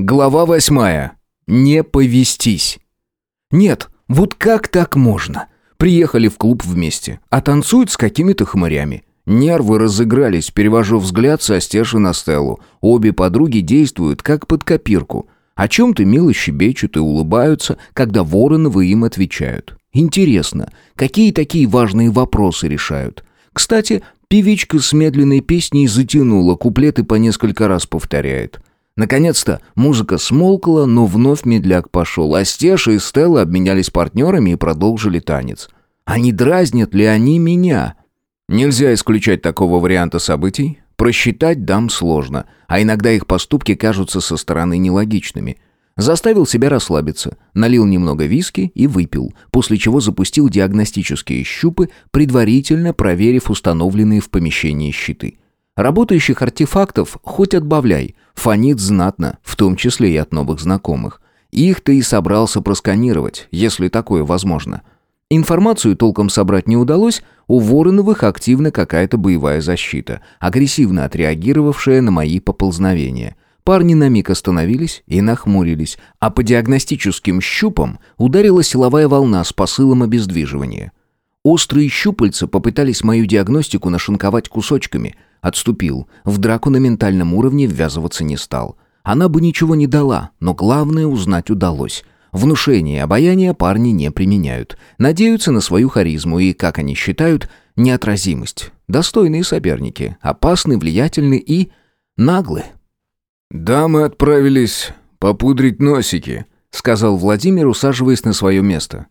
Глава восьмая. Не повестись. Нет, вот как так можно? Приехали в клуб вместе, а танцуют с какими-то хмырями. Нервы разыгрались, перевожу взгляд со Стеши на Стеллу. Обе подруги действуют как под копирку. О чем-то мило щебечут и улыбаются, когда Вороновы им отвечают. Интересно, какие такие важные вопросы решают? Кстати, певичка с медленной песней затянула, куплеты по несколько раз повторяет. Наконец-то музыка смолкла, но вновь медляк пошел, а Стеша и Стелла обменялись партнерами и продолжили танец. Не дразнят ли они меня? Нельзя исключать такого варианта событий. Просчитать дам сложно, а иногда их поступки кажутся со стороны нелогичными. Заставил себя расслабиться, налил немного виски и выпил, после чего запустил диагностические щупы, предварительно проверив установленные в помещении щиты. Работающих артефактов хоть отбавляй, фонит знатно, в том числе и от новых знакомых. Их-то и собрался просканировать, если такое возможно. Информацию толком собрать не удалось, у Вороновых активна какая-то боевая защита, агрессивно отреагировавшая на мои поползновения. Парни на миг остановились и нахмурились, а по диагностическим щупам ударила силовая волна с посылом обездвиживания. Острые щупальца попытались мою диагностику нашинковать кусочками – Отступил. В драку на ментальном уровне ввязываться не стал. Она бы ничего не дала, но главное узнать удалось. Внушение и обаяние парни не применяют. Надеются на свою харизму и, как они считают, неотразимость. Достойные соперники, опасны, влиятельны и наглы. «Дамы отправились попудрить носики», — сказал Владимир, усаживаясь на свое место.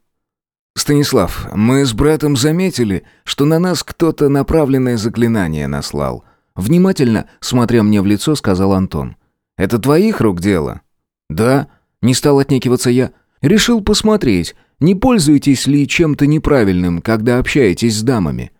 «Станислав, мы с братом заметили, что на нас кто-то направленное заклинание наслал». Внимательно, смотря мне в лицо, сказал Антон. «Это твоих рук дело?» «Да», — не стал отнекиваться я. «Решил посмотреть, не пользуетесь ли чем-то неправильным, когда общаетесь с дамами?»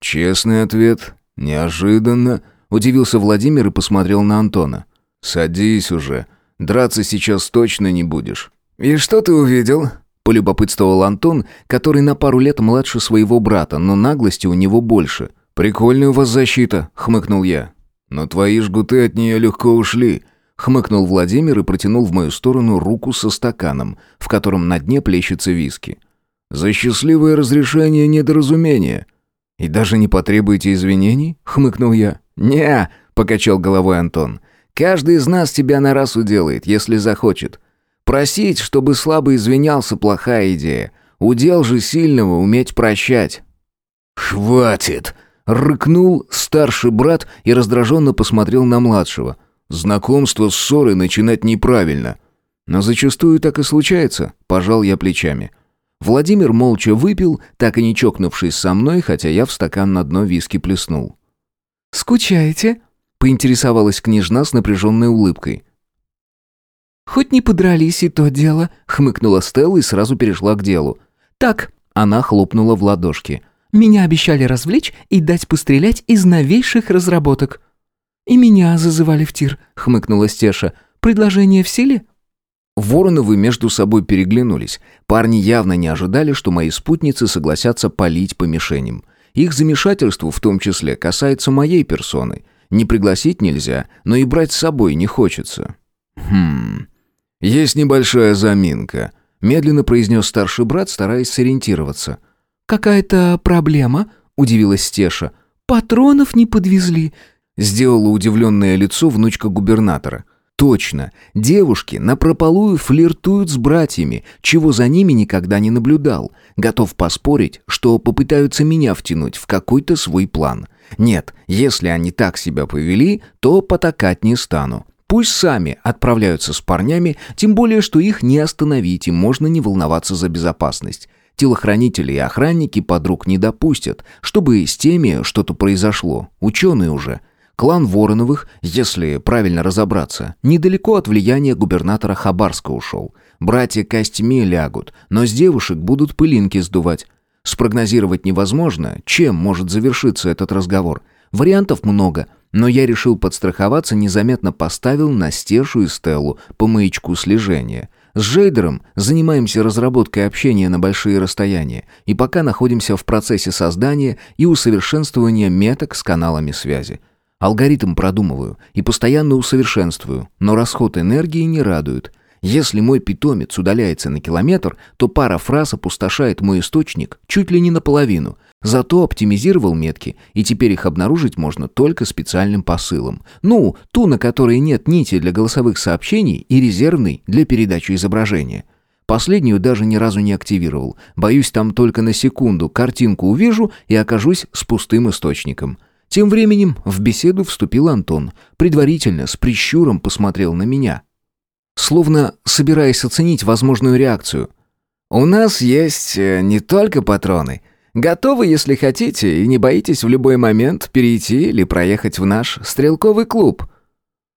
«Честный ответ. Неожиданно», — удивился Владимир и посмотрел на Антона. «Садись уже. Драться сейчас точно не будешь». «И что ты увидел?» Полюбопытствовал Антон, который на пару лет младше своего брата, но наглости у него больше. «Прикольная у вас защита», — хмыкнул я. «Но твои жгуты от нее легко ушли», — хмыкнул Владимир и протянул в мою сторону руку со стаканом, в котором на дне плещется виски. «За счастливое разрешение недоразумения». «И даже не потребуете извинений?» — хмыкнул я. «Не», — покачал головой Антон. «Каждый из нас тебя на раз уделает, если захочет. Просить, чтобы слабый извинялся, плохая идея. Удел же сильного уметь прощать. «Хватит!» — рыкнул старший брат и раздраженно посмотрел на младшего. «Знакомство с ссорой начинать неправильно». «Но зачастую так и случается», — пожал я плечами. Владимир молча выпил, так и не чокнувшись со мной, хотя я в стакан на дно виски плеснул. «Скучаете?» — поинтересовалась княжна с напряженной улыбкой. «Хоть не подрались и то дело», — хмыкнула Стелла и сразу перешла к делу. «Так», — она хлопнула в ладошки. «Меня обещали развлечь и дать пострелять из новейших разработок». «И меня зазывали в тир», — хмыкнула Стеша. «Предложение в силе?» Вороновы между собой переглянулись. Парни явно не ожидали, что мои спутницы согласятся палить по мишеням. Их замешательство в том числе касается моей персоны. Не пригласить нельзя, но и брать с собой не хочется. Хм... «Есть небольшая заминка», — медленно произнес старший брат, стараясь сориентироваться. «Какая-то проблема?» — удивилась Стеша. «Патронов не подвезли», — сделала удивленное лицо внучка губернатора. «Точно, девушки напропалую флиртуют с братьями, чего за ними никогда не наблюдал. Готов поспорить, что попытаются меня втянуть в какой-то свой план. Нет, если они так себя повели, то потакать не стану. Пусть сами отправляются с парнями, тем более, что их не остановить, и можно не волноваться за безопасность. Телохранители и охранники подруг не допустят, чтобы с теми что-то произошло. Ученые уже. Клан Вороновых, если правильно разобраться, недалеко от влияния губернатора Хабарска ушел. Братья костьми лягут, но с девушек будут пылинки сдувать. Спрогнозировать невозможно, чем может завершиться этот разговор. Вариантов много – но я решил подстраховаться, незаметно поставил на Стешу и Стеллу по маячку слежения. С Жейдером занимаемся разработкой общения на большие расстояния и пока находимся в процессе создания и усовершенствования меток с каналами связи. Алгоритм продумываю и постоянно усовершенствую, но расход энергии не радует. Если мой питомец удаляется на километр, то пара фраз опустошает мой источник чуть ли не наполовину. Зато оптимизировал метки, и теперь их обнаружить можно только специальным посылом. Ну, ту, на которой нет нити для голосовых сообщений и резервной для передачи изображения. Последнюю даже ни разу не активировал. Боюсь, там только на секунду картинку увижу и окажусь с пустым источником. Тем временем в беседу вступил Антон. Предварительно, с прищуром посмотрел на меня. Словно собираясь оценить возможную реакцию. «У нас есть э, не только патроны. Готовы, если хотите, и не боитесь в любой момент перейти или проехать в наш стрелковый клуб».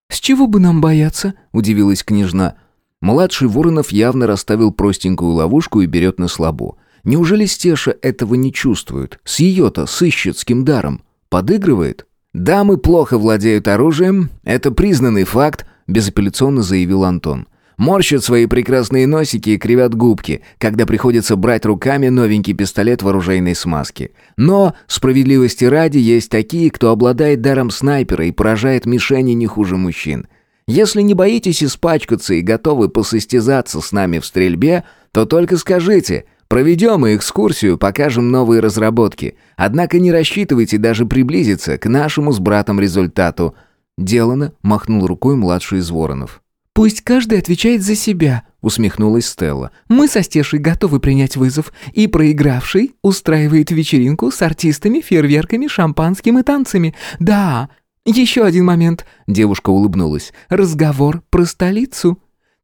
«С чего бы нам бояться?» – удивилась княжна. Младший Воронов явно расставил простенькую ловушку и берет на слабо. Неужели Стеша этого не чувствует? С ее-то сыщетским даром. Подыгрывает? «Дамы плохо владеют оружием, это признанный факт», безапелляционно заявил Антон. Морщат свои прекрасные носики и кривят губки, когда приходится брать руками новенький пистолет в оружейной смазке. Но, справедливости ради, есть такие, кто обладает даром снайпера и поражает мишени не хуже мужчин. Если не боитесь испачкаться и готовы посостязаться с нами в стрельбе, то только скажите. Проведем экскурсию, покажем новые разработки. Однако не рассчитывайте даже приблизиться к нашему с братом результату». Делано махнул рукой младший из воронов. «Пусть каждый отвечает за себя», — усмехнулась Стелла. «Мы со Стешей готовы принять вызов, и проигравший устраивает вечеринку с артистами, фейерверками, шампанским и танцами. Да, «Еще один момент», — девушка улыбнулась. «Разговор про столицу.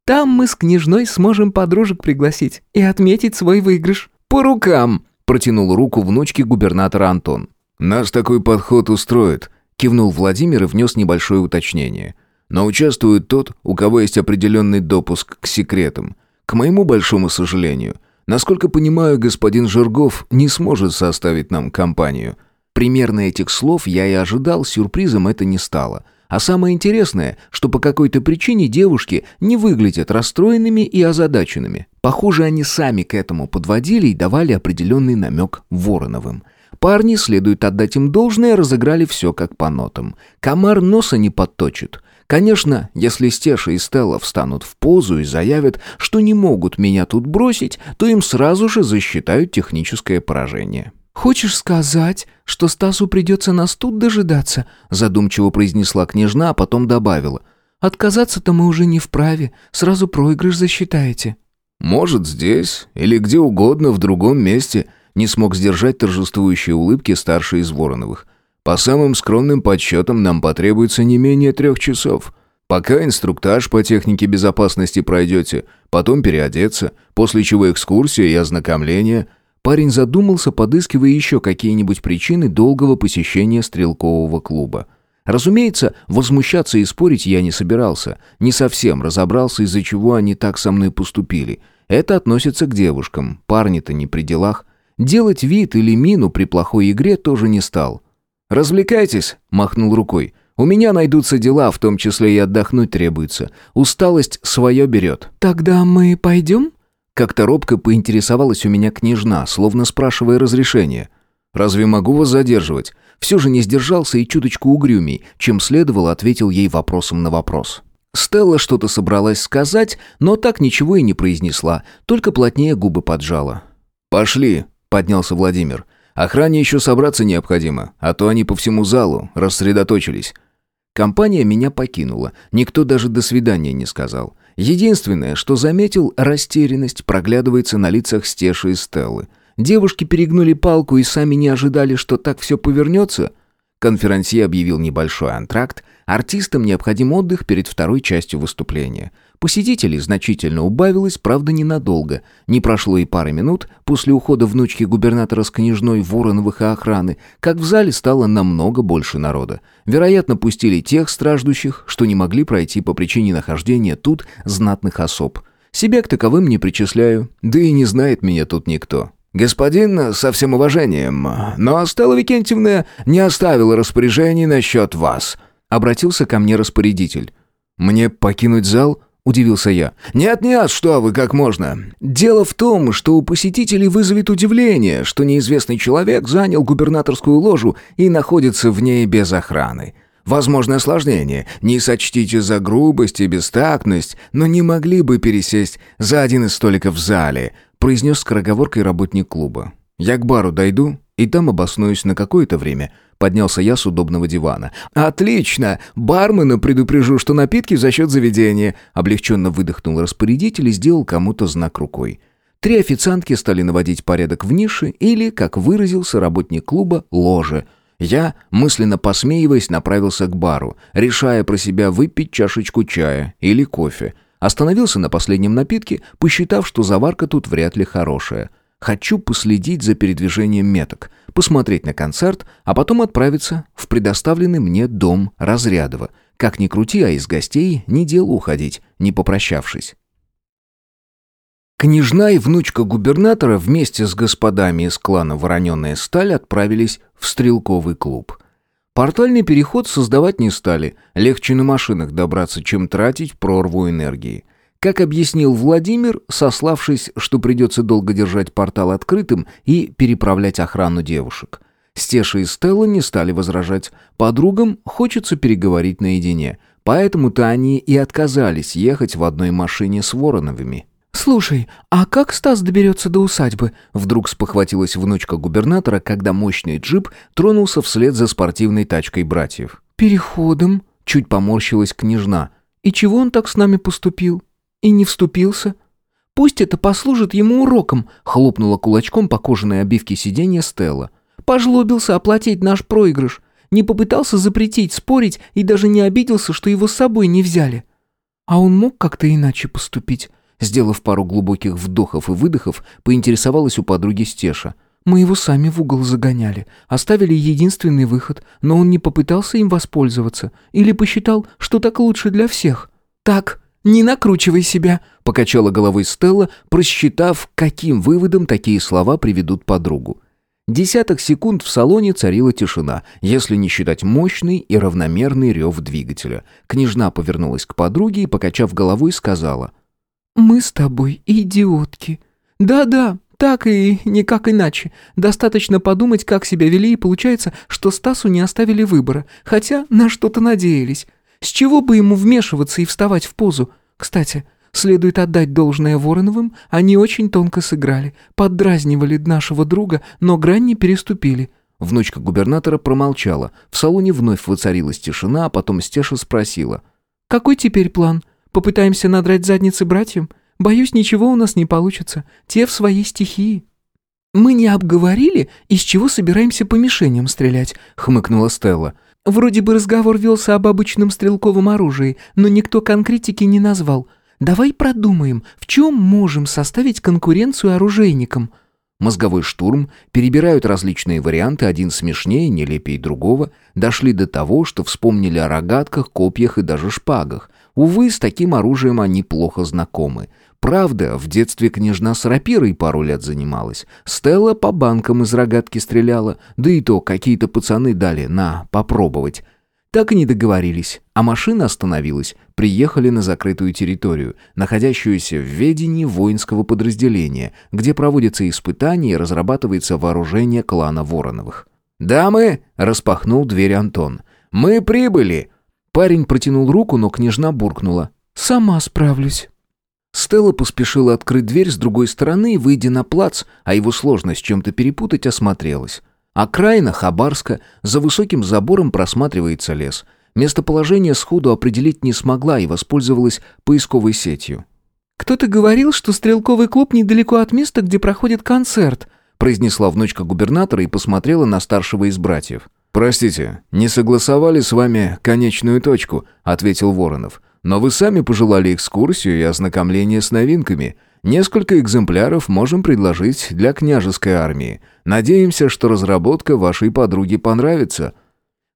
Там мы с княжной сможем подружек пригласить и отметить свой выигрыш». «По рукам!» — протянул руку внучке губернатора Антон. «Нас такой подход устроит», — кивнул Владимир и внес небольшое уточнение. «Но участвует тот, у кого есть определенный допуск к секретам. К моему большому сожалению. Насколько понимаю, господин Жиргов не сможет составить нам компанию». Примерно этих слов я и ожидал, сюрпризом это не стало. А самое интересное, что по какой-то причине девушки не выглядят расстроенными и озадаченными. Похоже, они сами к этому подводили и давали определенный намек Вороновым. Парни, следует отдать им должное, разыграли все как по нотам. Комар носа не подточит. Конечно, если Стеша и Стелла встанут в позу и заявят, что не могут меня тут бросить, то им сразу же засчитают техническое поражение. «Хочешь сказать, что Стасу придется нас тут дожидаться?» задумчиво произнесла княжна, а потом добавила. «Отказаться-то мы уже не вправе, сразу проигрыш засчитаете». «Может, здесь или где угодно в другом месте», не смог сдержать торжествующие улыбки старший из Вороновых. «По самым скромным подсчетам нам потребуется не менее трех часов». Пока инструктаж по технике безопасности пройдете, потом переодеться, после чего экскурсия и ознакомление – Парень задумался, подыскивая еще какие-нибудь причины долгого посещения стрелкового клуба. Разумеется, возмущаться и спорить я не собирался. Не совсем разобрался, из-за чего они так со мной поступили. Это относится к девушкам. Парни-то не при делах. Делать вид или мину при плохой игре тоже не стал. «Развлекайтесь», — махнул рукой. «У меня найдутся дела, в том числе и отдохнуть требуется. Усталость свое берет». «Тогда мы пойдем?» Как-то робко поинтересовалась у меня княжна, словно спрашивая разрешения. «Разве могу вас задерживать?» Все же не сдержался и чуточку угрюмей, чем следовало, ответил ей вопросом на вопрос. Стелла что-то собралась сказать, но так ничего и не произнесла, только плотнее губы поджала. «Пошли», — поднялся Владимир. «Охране еще собраться необходимо, а то они по всему залу рассредоточились». Компания меня покинула, никто даже «до свидания» не сказал. Единственное, что заметил, растерянность проглядывается на лицах Стеши и Стеллы. Девушки перегнули палку и сами не ожидали, что так все повернется. Конферансье объявил небольшой антракт, артистам необходим отдых перед второй частью выступления. Посетителей значительно убавилось, правда ненадолго. Не прошло и пары минут после ухода внучки губернатора с княжной Вороновых и охраны, как в зале стало намного больше народа. Вероятно, пустили тех страждущих, что не могли пройти по причине нахождения тут знатных особ. Себя к таковым не причисляю, да и не знает меня тут никто. «Господин, со всем уважением, но Стелла Викентьевна не оставила распоряжений насчет вас», — обратился ко мне распорядитель. «Мне покинуть зал?» — удивился я. «Нет-нет, что вы, как можно. Дело в том, что у посетителей вызовет удивление, что неизвестный человек занял губернаторскую ложу и находится в ней без охраны. Возможно, осложнение. Не сочтите за грубость и бестактность, но не могли бы пересесть за один из столиков в зале», произнес скороговоркой работник клуба. «Я к бару дойду и там обоснуюсь на какое-то время». Поднялся я с удобного дивана. «Отлично! Бармена предупрежу, что напитки за счет заведения!» Облегченно выдохнул распорядитель и сделал кому-то знак рукой. Три официантки стали наводить порядок в нише или, как выразился работник клуба, ложе – я, мысленно посмеиваясь, направился к бару, решая про себя выпить чашечку чая или кофе. Остановился на последнем напитке, посчитав, что заварка тут вряд ли хорошая. Хочу последить за передвижением меток, посмотреть на концерт, а потом отправиться в предоставленный мне дом Разрядова. Как ни крути, а из гостей не дело уходить, не попрощавшись. Княжна и внучка губернатора вместе с господами из клана «Вороненая сталь» отправились в стрелковый клуб. Портальный переход создавать не стали, легче на машинах добраться, чем тратить прорву энергии. Как объяснил Владимир, сославшись, что придется долго держать портал открытым и переправлять охрану девушек. Стеша и Стелла не стали возражать. Подругам хочется переговорить наедине, поэтому-то они и отказались ехать в одной машине с Вороновыми. «Слушай, а как Стас доберется до усадьбы?» Вдруг спохватилась внучка губернатора, когда мощный джип тронулся вслед за спортивной тачкой братьев. «Переходом», — чуть поморщилась княжна. «И чего он так с нами поступил? И не вступился?» «Пусть это послужит ему уроком», — хлопнула кулачком по кожаной обивке сиденья Стелла. «Пожлобился оплатить наш проигрыш. Не попытался запретить, спорить и даже не обиделся, что его с собой не взяли. А он мог как-то иначе поступить?» Сделав пару глубоких вдохов и выдохов, поинтересовалась у подруги Стеша. «Мы его сами в угол загоняли, оставили единственный выход, но он не попытался им воспользоваться или посчитал, что так лучше для всех». «Так, не накручивай себя», — покачала головой Стелла, просчитав, каким выводом такие слова приведут подругу. Десяток секунд в салоне царила тишина, если не считать мощный и равномерный рев двигателя. Княжна повернулась к подруге и, покачав головой, сказала — «Мы с тобой идиотки. Да-да, так и никак иначе. Достаточно подумать, как себя вели, и получается, что Стасу не оставили выбора, хотя на что-то надеялись. С чего бы ему вмешиваться и вставать в позу? Кстати, следует отдать должное Вороновым, они очень тонко сыграли, поддразнивали нашего друга, но грань не переступили». Внучка губернатора промолчала. В салоне вновь воцарилась тишина, а потом Стеша спросила. «Какой теперь план?» Попытаемся надрать задницы братьям? Боюсь, ничего у нас не получится. Те в своей стихии». «Мы не обговорили, из чего собираемся по мишеням стрелять», — хмыкнула Стелла. «Вроде бы разговор велся об обычном стрелковом оружии, но никто конкретики не назвал. Давай продумаем, в чем можем составить конкуренцию оружейникам». Мозговой штурм, перебирают различные варианты, один смешнее, нелепее другого, дошли до того, что вспомнили о рогатках, копьях и даже шпагах. Увы, с таким оружием они плохо знакомы. Правда, в детстве княжна с рапирой пару лет занималась. Стелла по банкам из рогатки стреляла, да и то какие-то пацаны дали на попробовать. Так и не договорились, а машина остановилась. Приехали на закрытую территорию, находящуюся в ведении воинского подразделения, где проводятся испытания и разрабатывается вооружение клана Вороновых. «Дамы!» — распахнул дверь Антон. «Мы прибыли!» Парень протянул руку, но княжна буркнула. «Сама справлюсь». Стелла поспешила открыть дверь с другой стороны и, выйдя на плац, а его сложно с чем-то перепутать, осмотрелась. Окраина Хабарска, за высоким забором просматривается лес. Местоположение сходу определить не смогла и воспользовалась поисковой сетью. «Кто-то говорил, что стрелковый клуб недалеко от места, где проходит концерт», произнесла внучка губернатора и посмотрела на старшего из братьев. «Простите, не согласовали с вами конечную точку», — ответил Воронов. «Но вы сами пожелали экскурсию и ознакомление с новинками. Несколько экземпляров можем предложить для княжеской армии. Надеемся, что разработка вашей подруги понравится».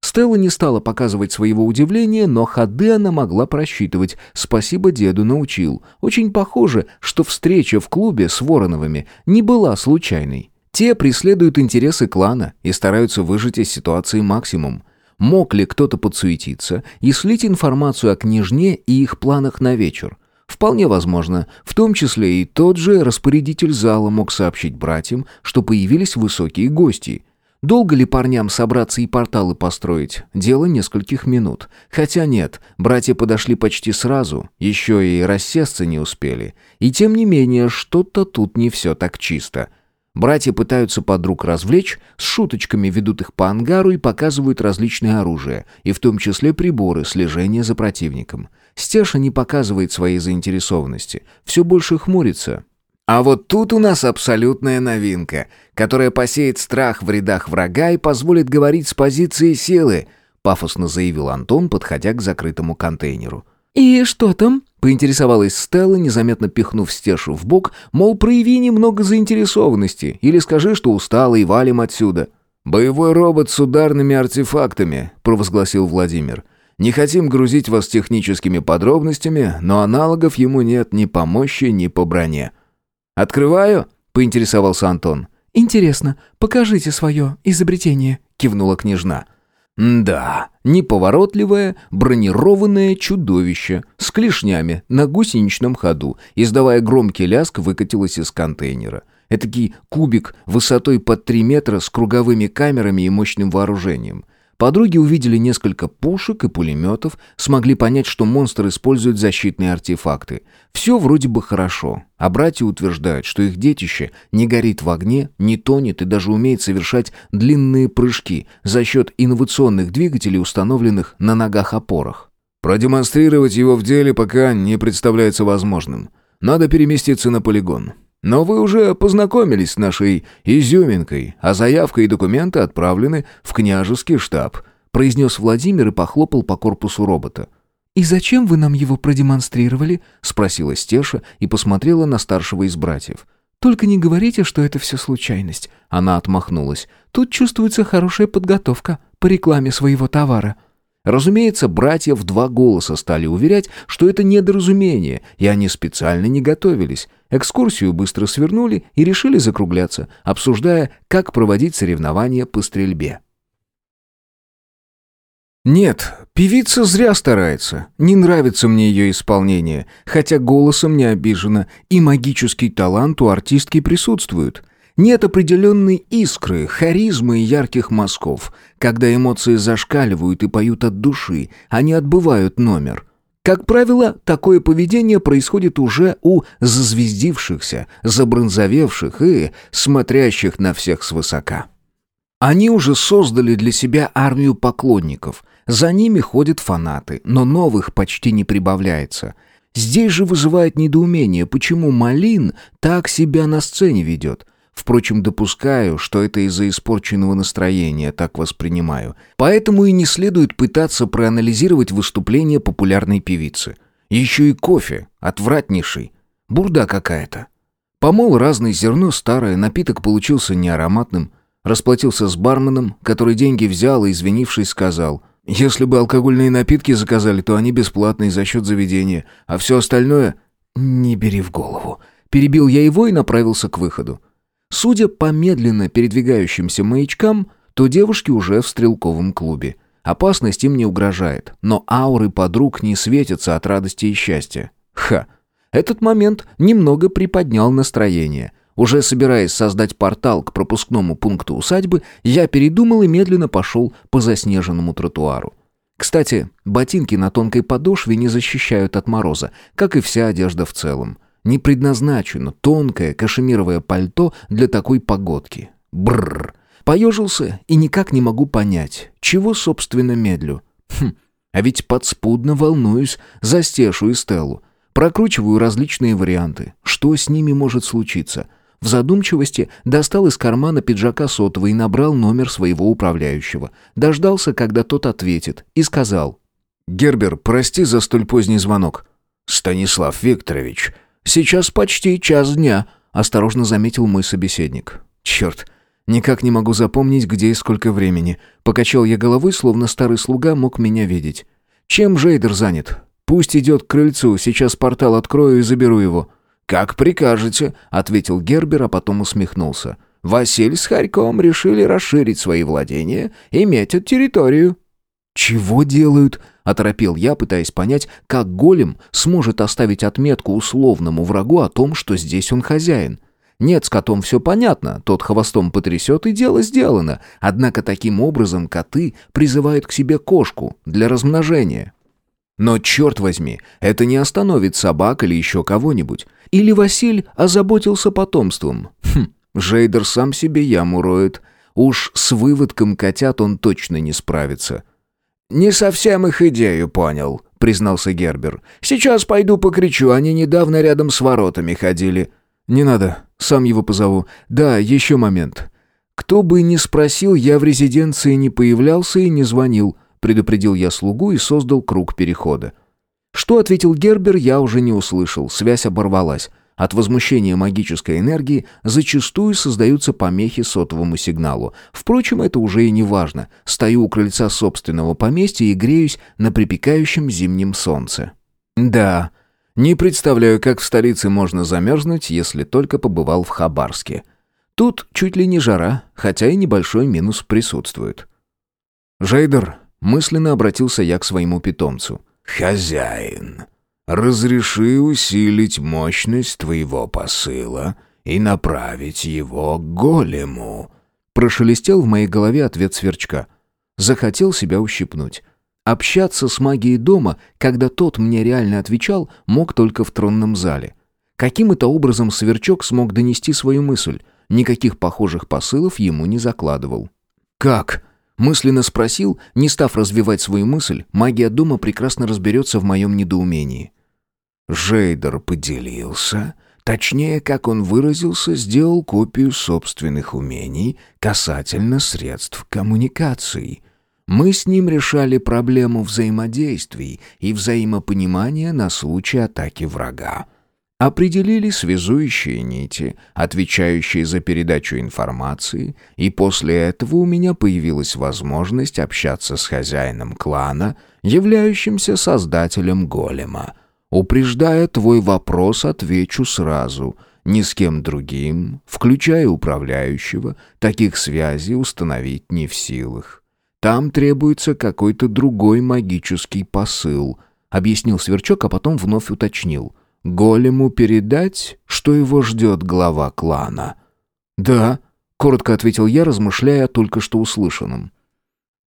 Стелла не стала показывать своего удивления, но ходы она могла просчитывать. Спасибо деду научил. Очень похоже, что встреча в клубе с Вороновыми не была случайной. Те преследуют интересы клана и стараются выжать из ситуации максимум. Мог ли кто-то подсуетиться и слить информацию о княжне и их планах на вечер? Вполне возможно, в том числе и тот же распорядитель зала мог сообщить братьям, что появились высокие гости. Долго ли парням собраться и порталы построить? Дело нескольких минут. Хотя нет, братья подошли почти сразу, еще и рассесться не успели. И тем не менее, что-то тут не все так чисто. Братья пытаются подруг развлечь, с шуточками ведут их по ангару и показывают различное оружие, и в том числе приборы слежения за противником. Стеша не показывает своей заинтересованности, все больше хмурится. А вот тут у нас абсолютная новинка, которая посеет страх в рядах врага и позволит говорить с позиции силы, пафосно заявил Антон, подходя к закрытому контейнеру. «И что там?» — поинтересовалась Стелла, незаметно пихнув Стешу в бок, мол, прояви немного заинтересованности, или скажи, что устала и валим отсюда. «Боевой робот с ударными артефактами», — провозгласил Владимир. Не хотим грузить вас техническими подробностями, но аналогов ему нет ни по мощи, ни по броне. Открываю, поинтересовался Антон. Интересно, покажите свое изобретение, кивнула княжна. Да, неповоротливое, бронированное чудовище с клешнями на гусеничном ходу, издавая громкий лязг, выкатилось из контейнера. Этакий кубик высотой под 3 метра с круговыми камерами и мощным вооружением. Подруги увидели несколько пушек и пулеметов, смогли понять, что монстр использует защитные артефакты. Все вроде бы хорошо, а братья утверждают, что их детище не горит в огне, не тонет и даже умеет совершать длинные прыжки за счет инновационных двигателей, установленных на ногах-опорах. Продемонстрировать его в деле пока не представляется возможным. Надо переместиться на полигон. Но вы уже познакомились с нашей изюминкой, а заявка и документы отправлены в княжеский штаб», произнес Владимир и похлопал по корпусу робота. «И зачем вы нам его продемонстрировали?» спросила Стеша и посмотрела на старшего из братьев. «Только не говорите, что это все случайность». Она отмахнулась. «Тут чувствуется хорошая подготовка по рекламе своего товара». Разумеется, братья в два голоса стали уверять, что это недоразумение, и они специально не готовились. Экскурсию быстро свернули и решили закругляться, обсуждая, как проводить соревнования по стрельбе. Нет, певица зря старается. Не нравится мне ее исполнение, хотя голосом не обижена, и магический талант у артистки присутствует. Нет определенной искры, харизмы и ярких мазков. Когда эмоции зашкаливают и поют от души, они отбывают номер. Как правило, такое поведение происходит уже у зазвездившихся, забронзовевших и смотрящих на всех свысока. Они уже создали для себя армию поклонников. За ними ходят фанаты, но новых почти не прибавляется. Здесь же вызывает недоумение, почему Малин так себя на сцене ведет – Впрочем, допускаю, что это из-за испорченного настроения, так воспринимаю. Поэтому и не следует пытаться проанализировать выступление популярной певицы. Еще и кофе, отвратнейший. Бурда какая-то. Помол разное зерно старое, напиток получился неароматным. Расплатился с барменом, который деньги взял и, извинившись, сказал, «Если бы алкогольные напитки заказали, то они бесплатные за счет заведения, а все остальное...» «Не бери в голову». Перебил я его и направился к выходу. Судя по медленно передвигающимся маячкам, то девушки уже в стрелковом клубе. Опасность им не угрожает, но ауры подруг не светятся от радости и счастья. Ха! Этот момент немного приподнял настроение. Уже собираясь создать портал к пропускному пункту усадьбы, я передумал и медленно пошел по заснеженному тротуару. Кстати, ботинки на тонкой подошве не защищают от мороза, как и вся одежда в целом. Не предназначено тонкое кашемировое пальто для такой погодки. Бррр. Поежился и никак не могу понять, чего, собственно, медлю. Хм, а ведь подспудно волнуюсь за Стешу и Стеллу. Прокручиваю различные варианты. Что с ними может случиться? В задумчивости достал из кармана пиджака сотовый и набрал номер своего управляющего. Дождался, когда тот ответит, и сказал. «Гербер, прости за столь поздний звонок». «Станислав Викторович, «Сейчас почти час дня», — осторожно заметил мой собеседник. «Черт, никак не могу запомнить, где и сколько времени». Покачал я головой, словно старый слуга мог меня видеть. «Чем Жейдер занят? Пусть идет к крыльцу, сейчас портал открою и заберу его». «Как прикажете», — ответил Гербер, а потом усмехнулся. «Василь с Харьком решили расширить свои владения и метят территорию». «Чего делают?» — оторопел я, пытаясь понять, как голем сможет оставить отметку условному врагу о том, что здесь он хозяин. Нет, с котом все понятно, тот хвостом потрясет и дело сделано. Однако таким образом коты призывают к себе кошку для размножения. Но, черт возьми, это не остановит собак или еще кого-нибудь. Или Василь озаботился потомством. Хм, Жейдер сам себе яму роет. Уж с выводком котят он точно не справится. «Не совсем их идею понял», — признался Гербер. «Сейчас пойду покричу, они недавно рядом с воротами ходили». «Не надо, сам его позову. Да, еще момент. Кто бы ни спросил, я в резиденции не появлялся и не звонил», — предупредил я слугу и создал круг перехода. Что ответил Гербер, я уже не услышал, связь оборвалась. От возмущения магической энергии зачастую создаются помехи сотовому сигналу. Впрочем, это уже и не важно. Стою у крыльца собственного поместья и греюсь на припекающем зимнем солнце. Да, не представляю, как в столице можно замерзнуть, если только побывал в Хабарске. Тут чуть ли не жара, хотя и небольшой минус присутствует. «Жейдер», — мысленно обратился я к своему питомцу. «Хозяин», Разреши усилить мощность твоего посыла и направить его к голему». Прошелестел в моей голове ответ сверчка. Захотел себя ущипнуть. Общаться с магией дома, когда тот мне реально отвечал, мог только в тронном зале. Каким это образом сверчок смог донести свою мысль? Никаких похожих посылов ему не закладывал. «Как?» Мысленно спросил, не став развивать свою мысль, магия дома прекрасно разберется в моем недоумении. Жейдер поделился, точнее, как он выразился, сделал копию собственных умений касательно средств коммуникации. Мы с ним решали проблему взаимодействий и взаимопонимания на случай атаки врага. Определили связующие нити, отвечающие за передачу информации, и после этого у меня появилась возможность общаться с хозяином клана, являющимся создателем голема — Упреждая твой вопрос, отвечу сразу. Ни с кем другим, включая управляющего, таких связей установить не в силах. Там требуется какой-то другой магический посыл, объяснил Сверчок, а потом вновь уточнил. Голему передать, что его ждет глава клана? Да, коротко ответил я, размышляя о только что услышанном.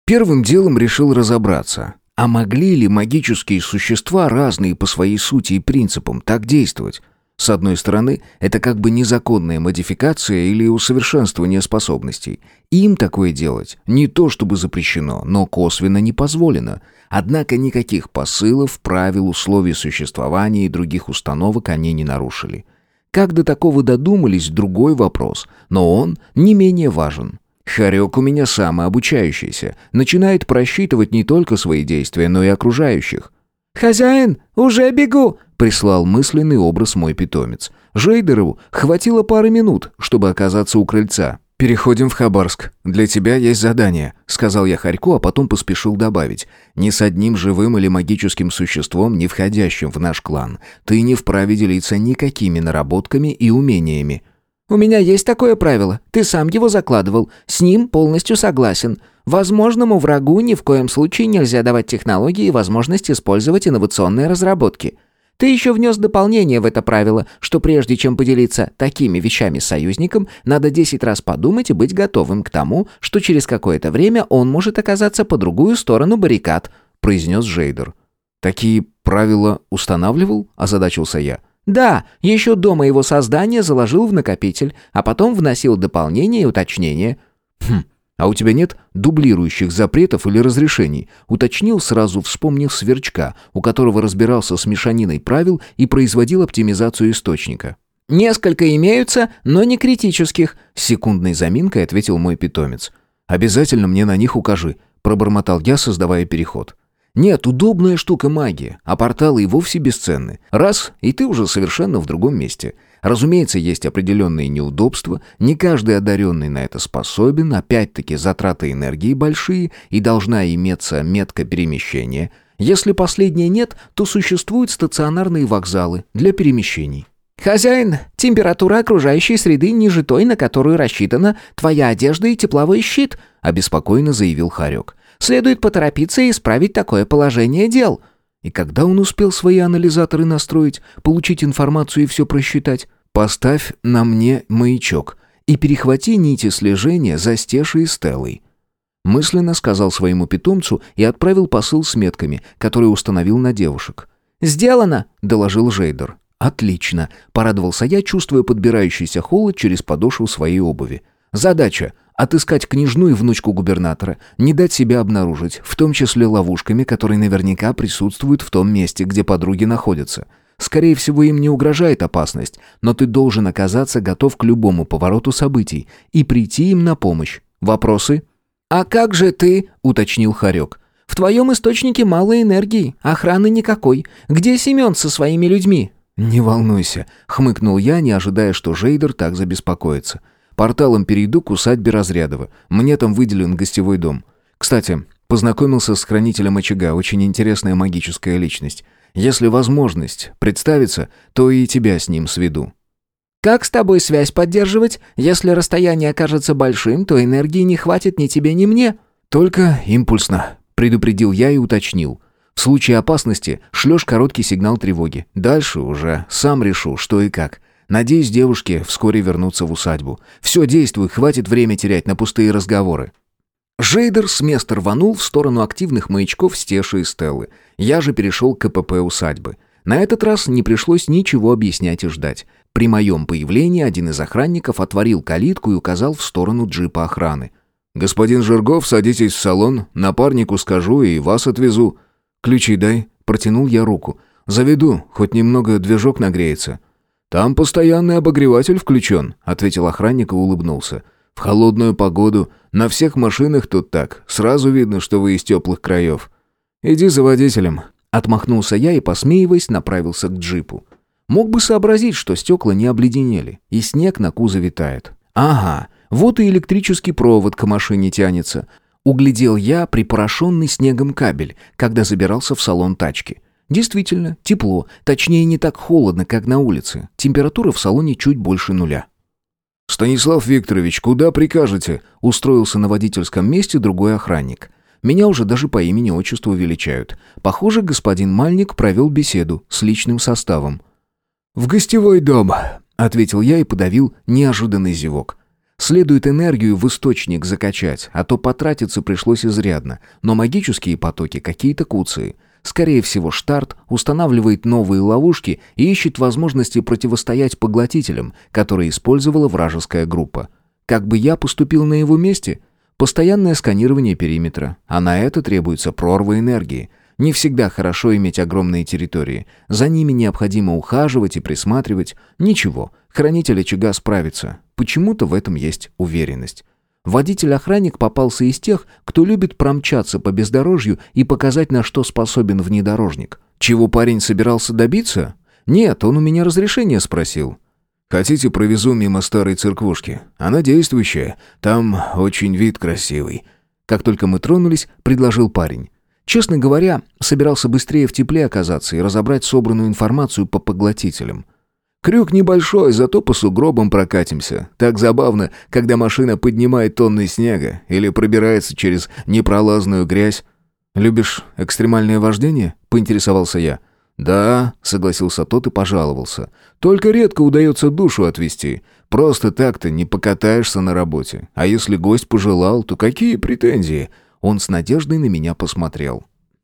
Первым делом решил разобраться, а могли ли магические существа, разные по своей сути и принципам, так действовать? С одной стороны, это как бы незаконная модификация или усовершенствование способностей. Им такое делать не то чтобы запрещено, но косвенно не позволено. Однако никаких посылов, правил, условий существования и других установок они не нарушили. Как до такого додумались, другой вопрос, но он не менее важен. Харек у меня самый обучающийся, начинает просчитывать не только свои действия, но и окружающих. «Хозяин, уже бегу!» — прислал мысленный образ мой питомец. Жейдерову хватило пары минут, чтобы оказаться у крыльца. «Переходим в Хабарск. Для тебя есть задание», — сказал я Харьку, а потом поспешил добавить. «Ни с одним живым или магическим существом, не входящим в наш клан, ты не вправе делиться никакими наработками и умениями. У меня есть такое правило. Ты сам его закладывал. С ним полностью согласен. Возможному врагу ни в коем случае нельзя давать технологии и возможность использовать инновационные разработки. Ты еще внес дополнение в это правило, что прежде чем поделиться такими вещами с союзником, надо 10 раз подумать и быть готовым к тому, что через какое-то время он может оказаться по другую сторону баррикад», — произнес Жейдер. «Такие правила устанавливал?» — озадачился я. — да, еще до моего создания заложил в накопитель, а потом вносил дополнения и уточнения. Хм, а у тебя нет дублирующих запретов или разрешений? Уточнил сразу, вспомнив сверчка, у которого разбирался с мешаниной правил и производил оптимизацию источника. «Несколько имеются, но не критических», — с секундной заминкой ответил мой питомец. «Обязательно мне на них укажи», — пробормотал я, создавая переход. Нет, удобная штука магия, а порталы и вовсе бесценны. Раз, и ты уже совершенно в другом месте. Разумеется, есть определенные неудобства, не каждый одаренный на это способен, опять-таки затраты энергии большие, и должна иметься метка перемещения. Если последней нет, то существуют стационарные вокзалы для перемещений. «Хозяин, температура окружающей среды ниже той, на которую рассчитана твоя одежда и тепловой щит», обеспокоенно заявил Харек. Следует поторопиться и исправить такое положение дел». И когда он успел свои анализаторы настроить, получить информацию и все просчитать? Поставь на мне маячок и перехвати нити слежения за Стешей и Стеллой. Мысленно сказал своему питомцу и отправил посыл с метками, которые установил на девушек. «Сделано!» — доложил Жейдер. «Отлично!» — порадовался я, чувствуя подбирающийся холод через подошву своей обуви. «Задача — отыскать княжну и внучку губернатора, не дать себя обнаружить, в том числе ловушками, которые наверняка присутствуют в том месте, где подруги находятся. Скорее всего, им не угрожает опасность, но ты должен оказаться готов к любому повороту событий и прийти им на помощь. Вопросы?» «А как же ты?» — уточнил Харек. «В твоем источнике мало энергии, охраны никакой. Где Семен со своими людьми?» «Не волнуйся», — хмыкнул я, не ожидая, что Жейдер так забеспокоится. «Порталом перейду к усадьбе Разрядова. Мне там выделен гостевой дом. Кстати, познакомился с хранителем очага, очень интересная магическая личность. Если возможность представится, то и тебя с ним сведу». Как с тобой связь поддерживать? Если расстояние окажется большим, то энергии не хватит ни тебе, ни мне». «Только импульсно», — предупредил я и уточнил. «В случае опасности шлешь короткий сигнал тревоги. Дальше уже сам решу, что и как. Надеюсь, девушки вскоре вернутся в усадьбу. Все, действуй, хватит время терять на пустые разговоры». Жейдер с места рванул в сторону активных маячков Стеши и Стеллы. Я же перешел к КПП усадьбы. На этот раз не пришлось ничего объяснять и ждать. При моем появлении один из охранников отворил калитку и указал в сторону джипа охраны. «Господин Жиргов, садитесь в салон, напарнику скажу и вас отвезу». «Ключи дай», — протянул я руку. «Заведу, хоть немного движок нагреется». «Там постоянный обогреватель включен», — ответил охранник и улыбнулся. «В холодную погоду. На всех машинах тут так. Сразу видно, что вы из теплых краев». «Иди за водителем», — отмахнулся я и, посмеиваясь, направился к джипу. Мог бы сообразить, что стекла не обледенели, и снег на кузове тает. Ага, вот и электрический провод к машине тянется. Углядел я припорошенный снегом кабель, когда забирался в салон тачки. Действительно, тепло, точнее не так холодно, как на улице. Температура в салоне чуть больше нуля. «Станислав Викторович, куда прикажете?» Устроился на водительском месте другой охранник. Меня уже даже по имени-отчеству величают. Похоже, господин Мальник провел беседу с личным составом. «В гостевой дом», — ответил я и подавил неожиданный зевок. Следует энергию в источник закачать, а то потратиться пришлось изрядно, но магические потоки какие-то куцые. Скорее всего, Штарт устанавливает новые ловушки и ищет возможности противостоять поглотителям, которые использовала вражеская группа. Как бы я поступил на его месте? Постоянное сканирование периметра, а на это требуется прорва энергии — не всегда хорошо иметь огромные территории. За ними необходимо ухаживать и присматривать. Ничего, хранитель очага справится. Почему-то в этом есть уверенность. Водитель-охранник попался из тех, кто любит промчаться по бездорожью и показать, на что способен внедорожник. Чего парень собирался добиться? Нет, он у меня разрешение спросил. «Хотите, провезу мимо старой церквушки? Она действующая, там очень вид красивый». Как только мы тронулись, предложил парень. Честно говоря, собирался быстрее в тепле оказаться и разобрать собранную информацию по поглотителям. Крюк небольшой, зато по сугробам прокатимся. Так забавно, когда машина поднимает тонны снега или пробирается через непролазную грязь. «Любишь экстремальное вождение?» — поинтересовался я. «Да», — согласился тот и пожаловался. «Только редко удается душу отвести. Просто так-то не покатаешься на работе. А если гость пожелал, то какие претензии?» Он с надеждой на меня посмотрел.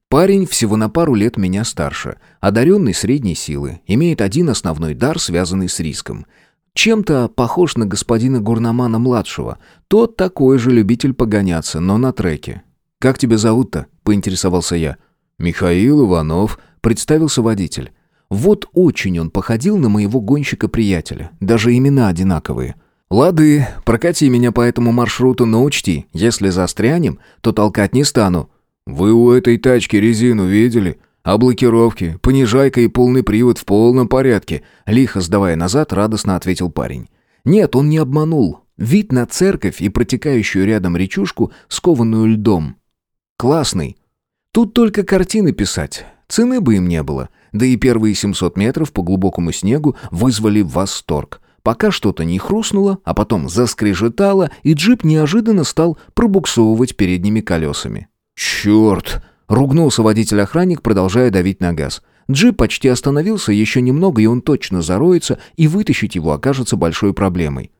Парень всего на пару лет меня старше, одаренный средней силы, имеет один основной дар, связанный с риском. Чем-то похож на господина Гурнамана-младшего. Тот такой же любитель погоняться, но на треке. «Как тебя зовут-то?» – поинтересовался я. «Михаил Иванов», – представился водитель. Вот очень он походил на моего гонщика-приятеля. Даже имена одинаковые – «Лады, прокати меня по этому маршруту, но учти, если застрянем, то толкать не стану». «Вы у этой тачки резину видели? А блокировки, понижайка и полный привод в полном порядке», лихо сдавая назад, радостно ответил парень. «Нет, он не обманул. Вид на церковь и протекающую рядом речушку, скованную льдом. Классный. Тут только картины писать, цены бы им не было. Да и первые 700 метров по глубокому снегу вызвали восторг» пока что-то не хрустнуло, а потом заскрежетало, и джип неожиданно стал пробуксовывать передними колесами. «Черт!» — ругнулся водитель-охранник, продолжая давить на газ. Джип почти остановился, еще немного, и он точно зароется, и вытащить его окажется большой проблемой.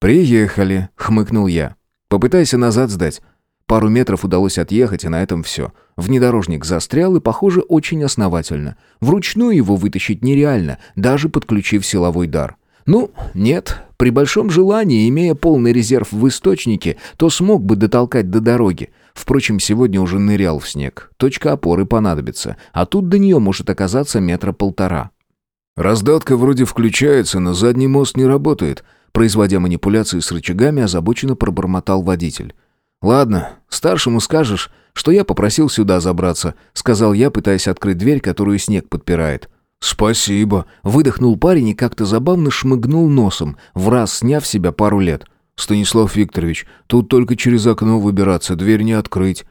«Приехали», — хмыкнул я. «Попытайся назад сдать». Пару метров удалось отъехать, и на этом все. Внедорожник застрял и, похоже, очень основательно. Вручную его вытащить нереально, даже подключив силовой дар. Ну, нет, при большом желании, имея полный резерв в источнике, то смог бы дотолкать до дороги. Впрочем, сегодня уже нырял в снег. Точка опоры понадобится, а тут до нее может оказаться метра полтора. «Раздатка вроде включается, но задний мост не работает», производя манипуляции с рычагами, озабоченно пробормотал водитель. «Ладно, старшему скажешь, что я попросил сюда забраться», сказал я, пытаясь открыть дверь, которую снег подпирает. «Спасибо», — выдохнул парень и как-то забавно шмыгнул носом, в раз сняв себя пару лет. «Станислав Викторович, тут только через окно выбираться, дверь не открыть».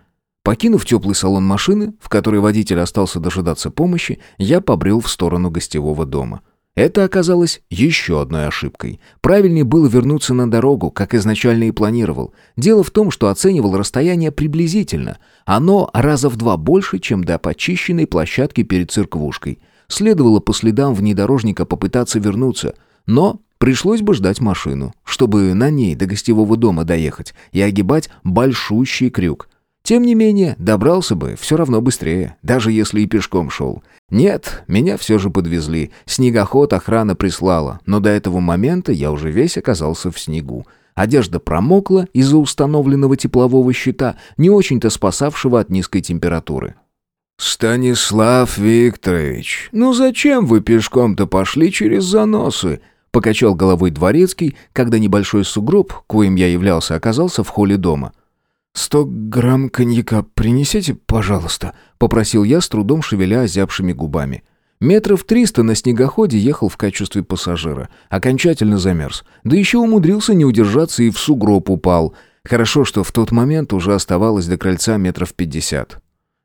Покинув теплый салон машины, в которой водитель остался дожидаться помощи, я побрел в сторону гостевого дома. Это оказалось еще одной ошибкой. Правильнее было вернуться на дорогу, как изначально и планировал. Дело в том, что оценивал расстояние приблизительно. Оно раза в два больше, чем до почищенной площадки перед церквушкой. Следовало по следам внедорожника попытаться вернуться, но пришлось бы ждать машину, чтобы на ней до гостевого дома доехать и огибать большущий крюк. Тем не менее, добрался бы все равно быстрее, даже если и пешком шел. Нет, меня все же подвезли. Снегоход охрана прислала, но до этого момента я уже весь оказался в снегу. Одежда промокла из-за установленного теплового щита, не очень-то спасавшего от низкой температуры. «Станислав Викторович, ну зачем вы пешком-то пошли через заносы?» Покачал головой дворецкий, когда небольшой сугроб, коим я являлся, оказался в холле дома. «Сто грамм коньяка принесите, пожалуйста», — попросил я, с трудом шевеля озябшими губами. Метров триста на снегоходе ехал в качестве пассажира. Окончательно замерз. Да еще умудрился не удержаться и в сугроб упал. Хорошо, что в тот момент уже оставалось до крыльца метров пятьдесят.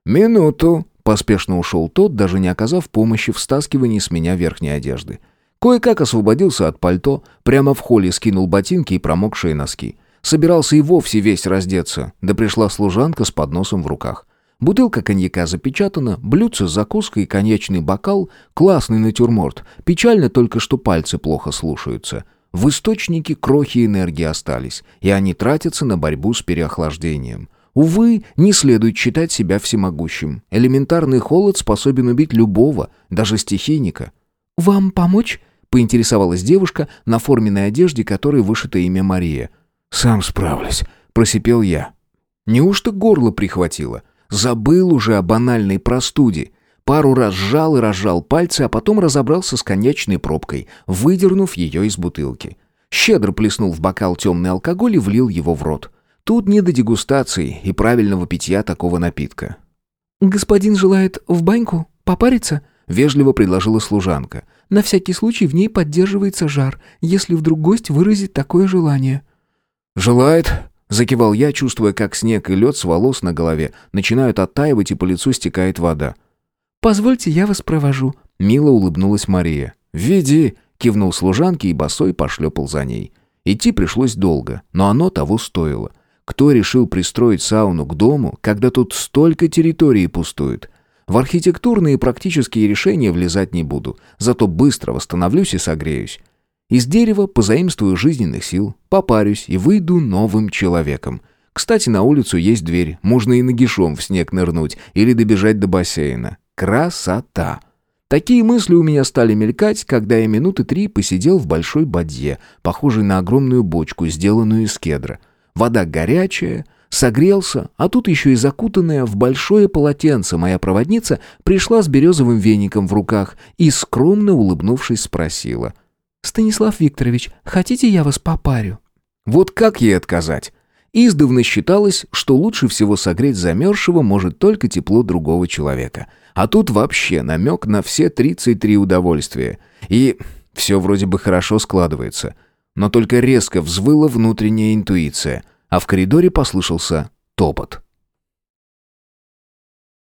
«Минуту», — поспешно ушел тот, даже не оказав помощи в стаскивании с меня верхней одежды. Кое-как освободился от пальто, прямо в холле скинул ботинки и промокшие носки. Собирался и вовсе весь раздеться, да пришла служанка с подносом в руках. Бутылка коньяка запечатана, блюдце с закуской и коньячный бокал, классный натюрморт. Печально только, что пальцы плохо слушаются. В источнике крохи энергии остались, и они тратятся на борьбу с переохлаждением. Увы, не следует считать себя всемогущим. Элементарный холод способен убить любого, даже стихийника. «Вам помочь?» — поинтересовалась девушка на форменной одежде, которой вышито имя Мария — «Сам справлюсь», — просипел я. Неужто горло прихватило? Забыл уже о банальной простуде. Пару раз сжал и разжал пальцы, а потом разобрался с конечной пробкой, выдернув ее из бутылки. Щедро плеснул в бокал темный алкоголь и влил его в рот. Тут не до дегустации и правильного питья такого напитка. «Господин желает в баньку попариться?» — вежливо предложила служанка. «На всякий случай в ней поддерживается жар, если вдруг гость выразит такое желание». «Желает?» — закивал я, чувствуя, как снег и лед с волос на голове начинают оттаивать и по лицу стекает вода. «Позвольте, я вас провожу», — мило улыбнулась Мария. «Веди!» — кивнул служанке и босой пошлепал за ней. Идти пришлось долго, но оно того стоило. Кто решил пристроить сауну к дому, когда тут столько территории пустует? В архитектурные и практические решения влезать не буду, зато быстро восстановлюсь и согреюсь. Из дерева позаимствую жизненных сил, попарюсь и выйду новым человеком. Кстати, на улицу есть дверь, можно и нагишом в снег нырнуть или добежать до бассейна. Красота! Такие мысли у меня стали мелькать, когда я минуты три посидел в большой бадье, похожей на огромную бочку, сделанную из кедра. Вода горячая, согрелся, а тут еще и закутанная в большое полотенце моя проводница пришла с березовым веником в руках и, скромно улыбнувшись, спросила — «Станислав Викторович, хотите я вас попарю?» Вот как ей отказать? Издавна считалось, что лучше всего согреть замерзшего может только тепло другого человека. А тут вообще намек на все 33 удовольствия. И все вроде бы хорошо складывается. Но только резко взвыла внутренняя интуиция, а в коридоре послышался топот.